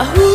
Yahoo!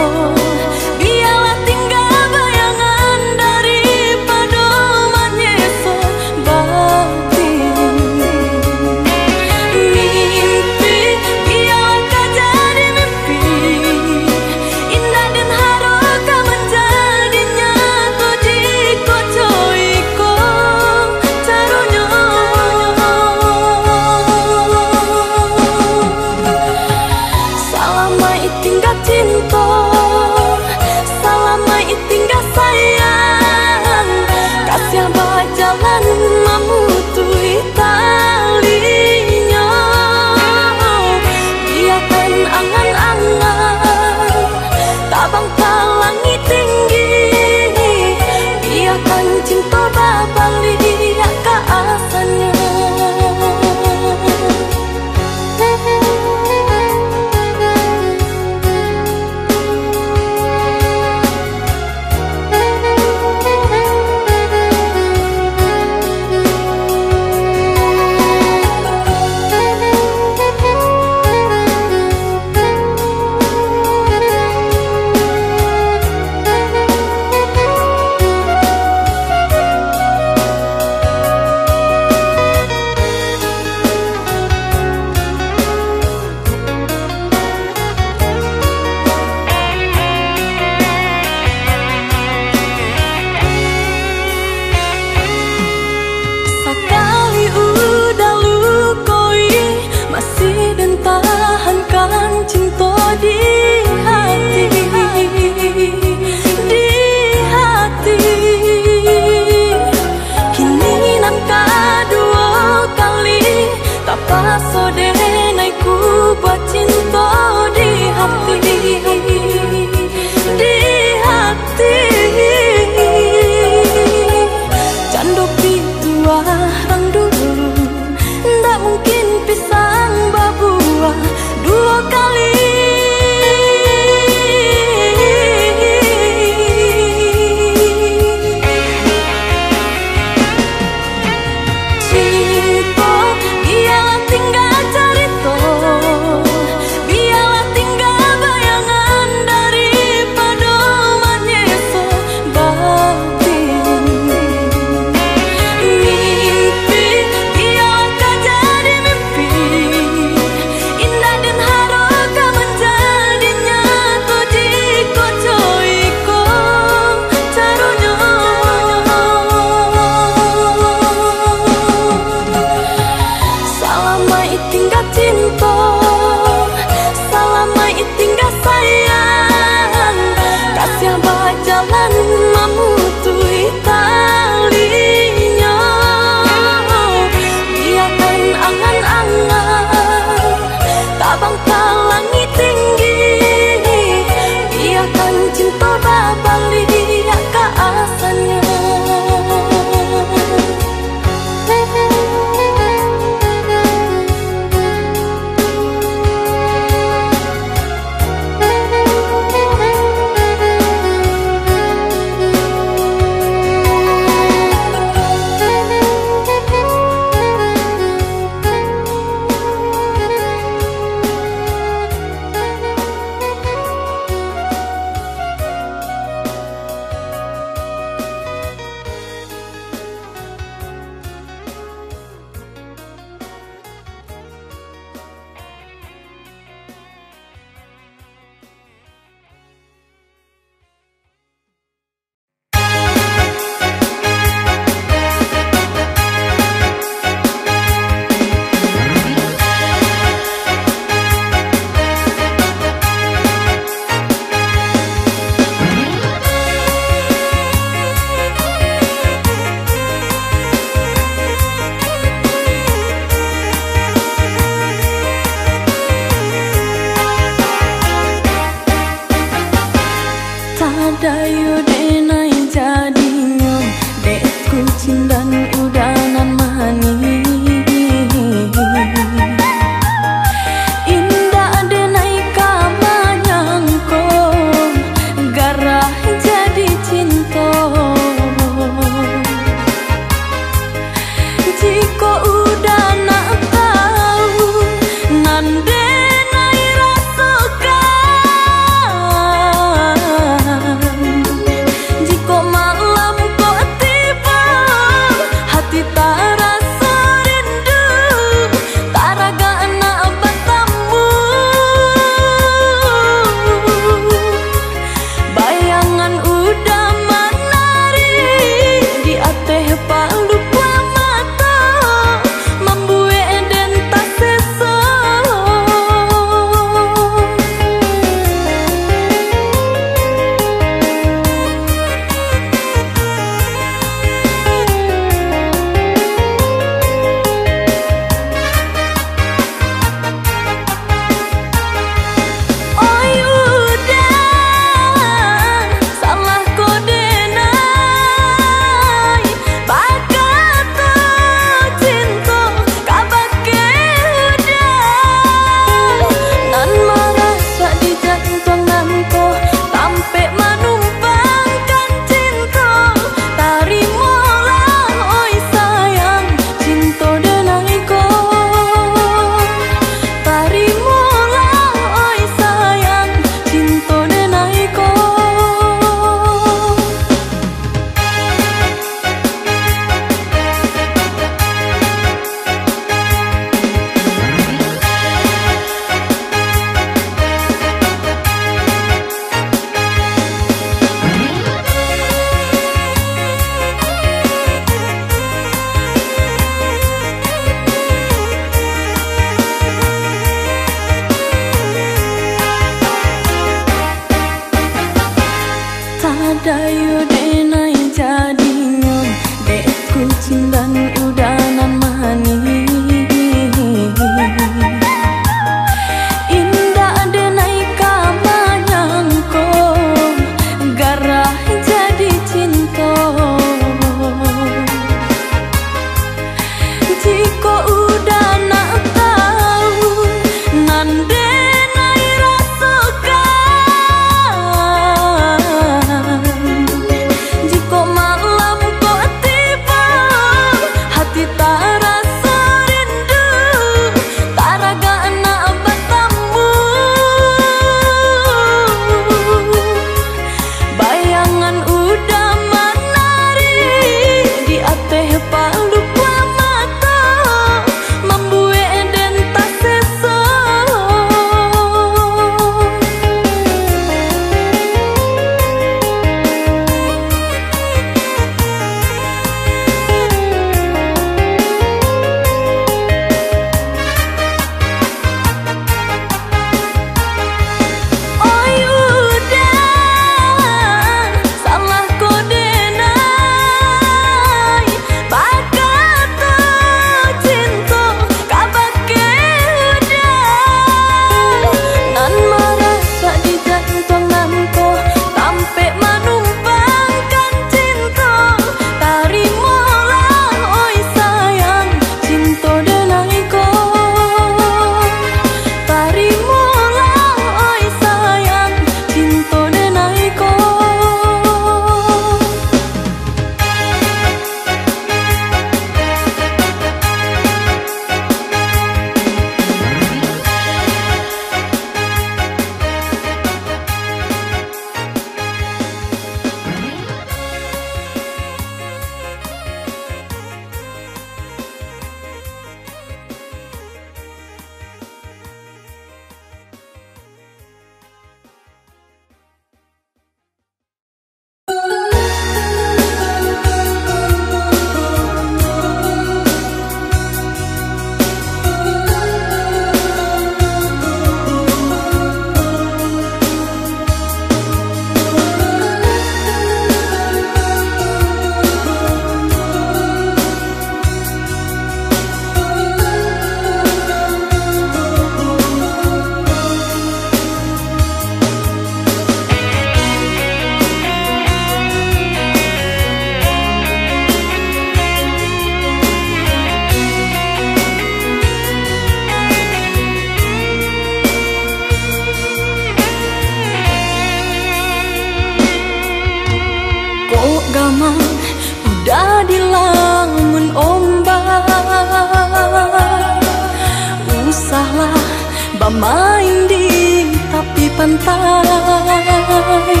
pantai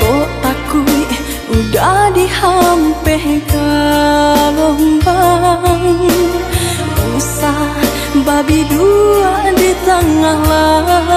Kok aku udah dihampir gelombang. Usah babi dua di tengah laut.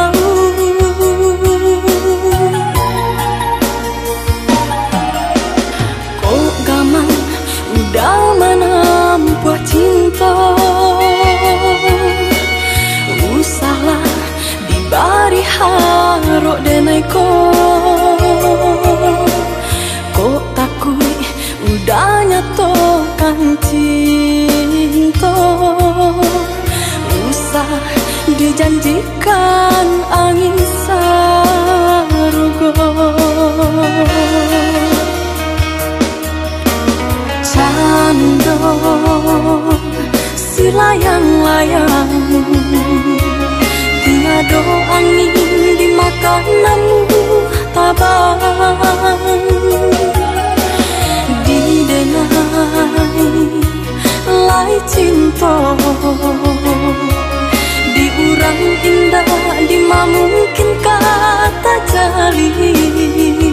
layang-layang Tiada angin dimakan tabah tabang Didengai lai cinta. Diurang indah di mamungkin kata jalin.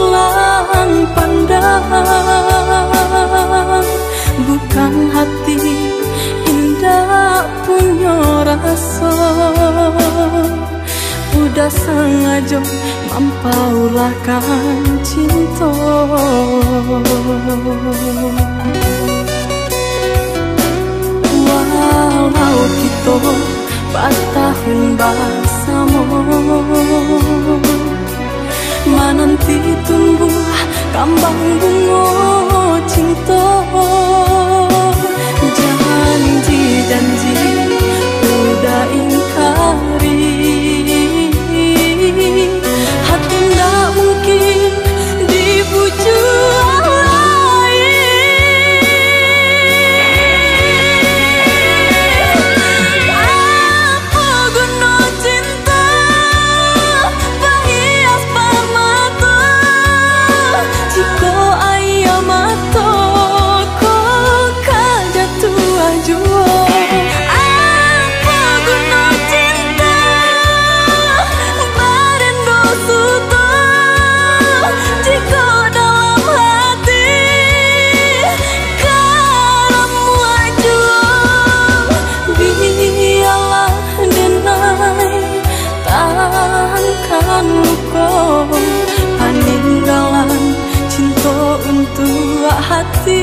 hilang pandang. Bukan hati indah punya rasa. Udah sengaja mampaulahkan cinta. Walau kita bertahun bersama menanti tumbuh kambang bunga cinta janji janji udah ingkari untuk hati.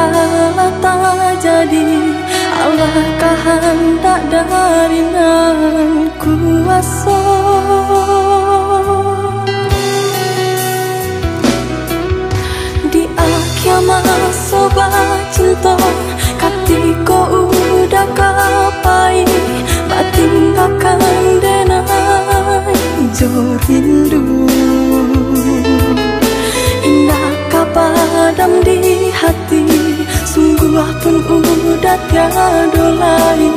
Allah tak jadi Allah kehendak dari nan kuasa. Di akhir sobat cinta Katiko udah kapai Batin akan denai Jo rindu. Indah kapadam di hati Sungguh pun udah tiada lain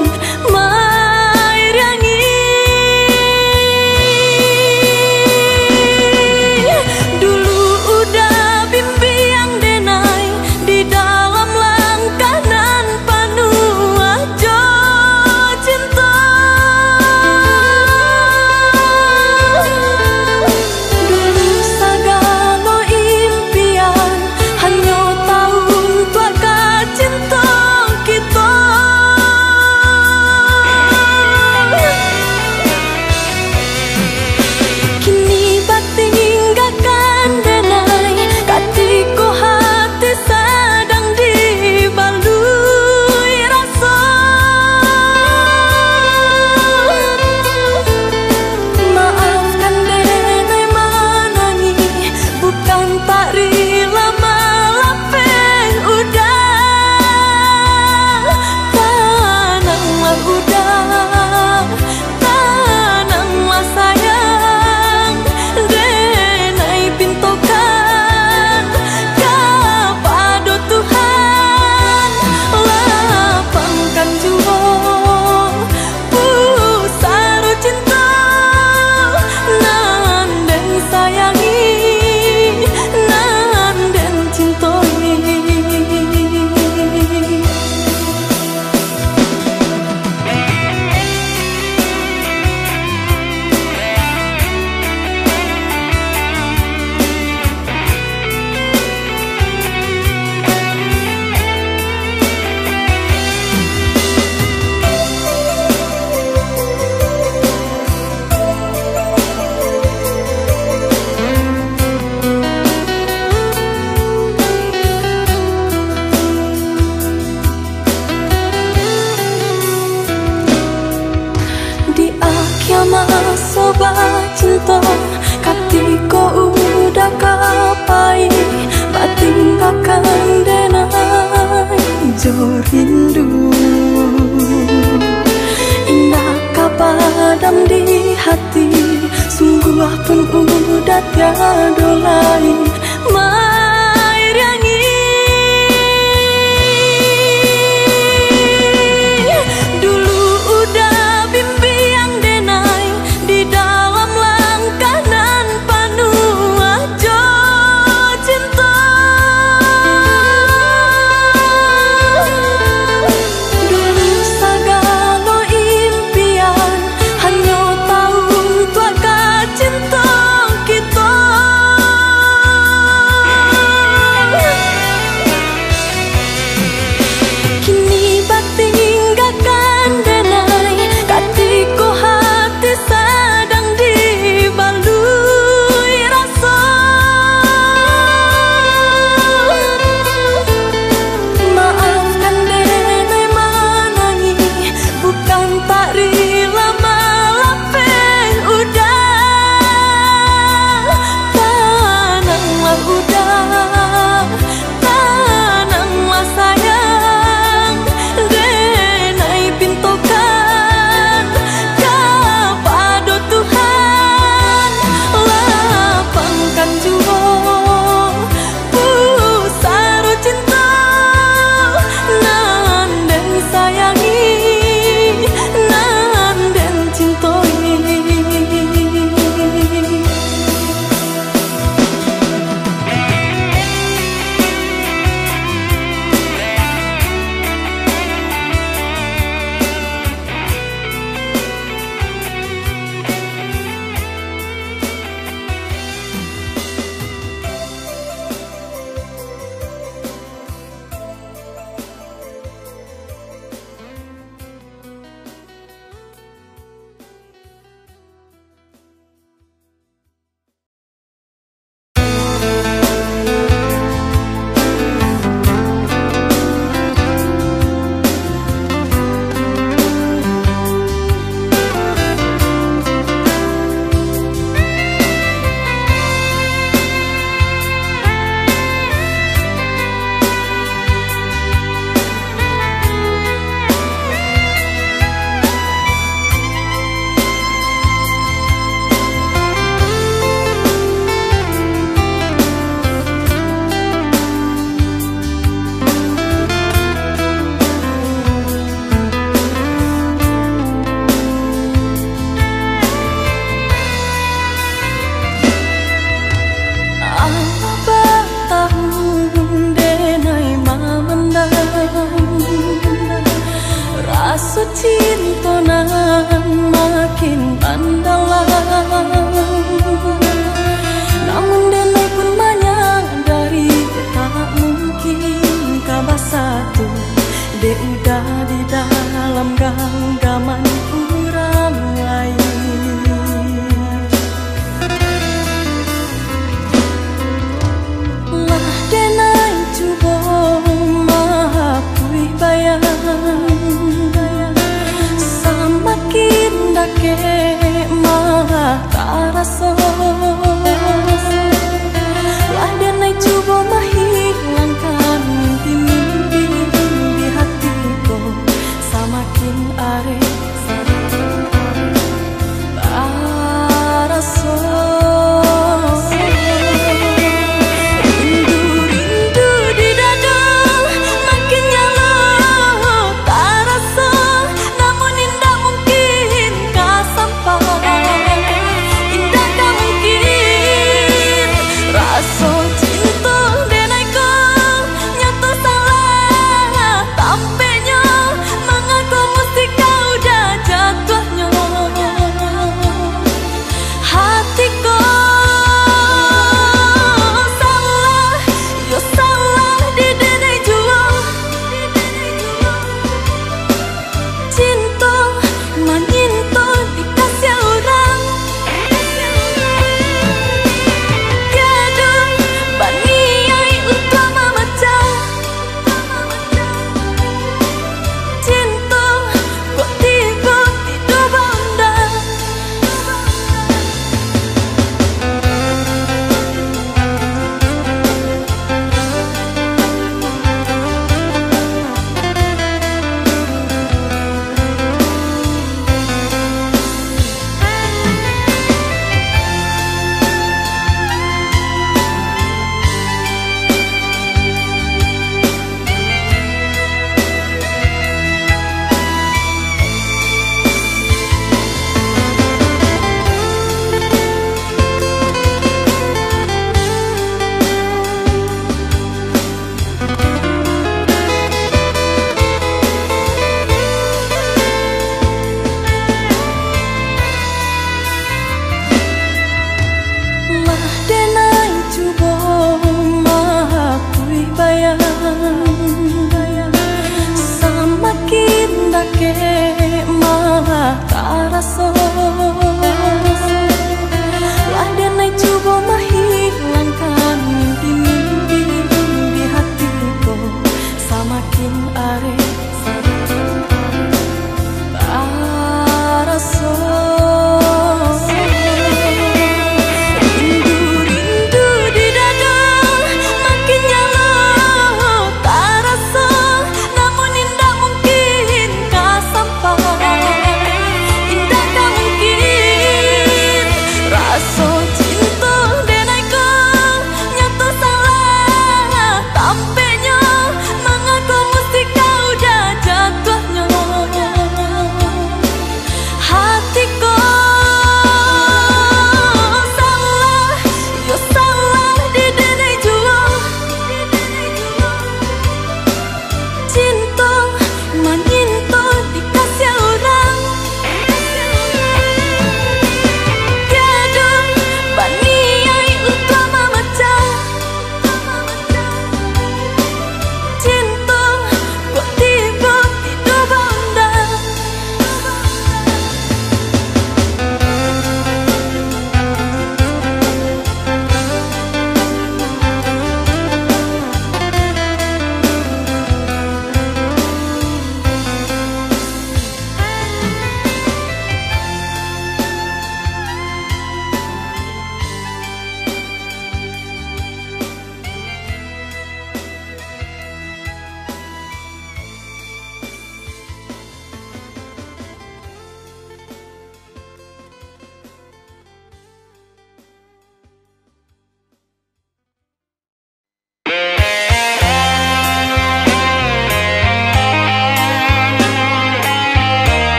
so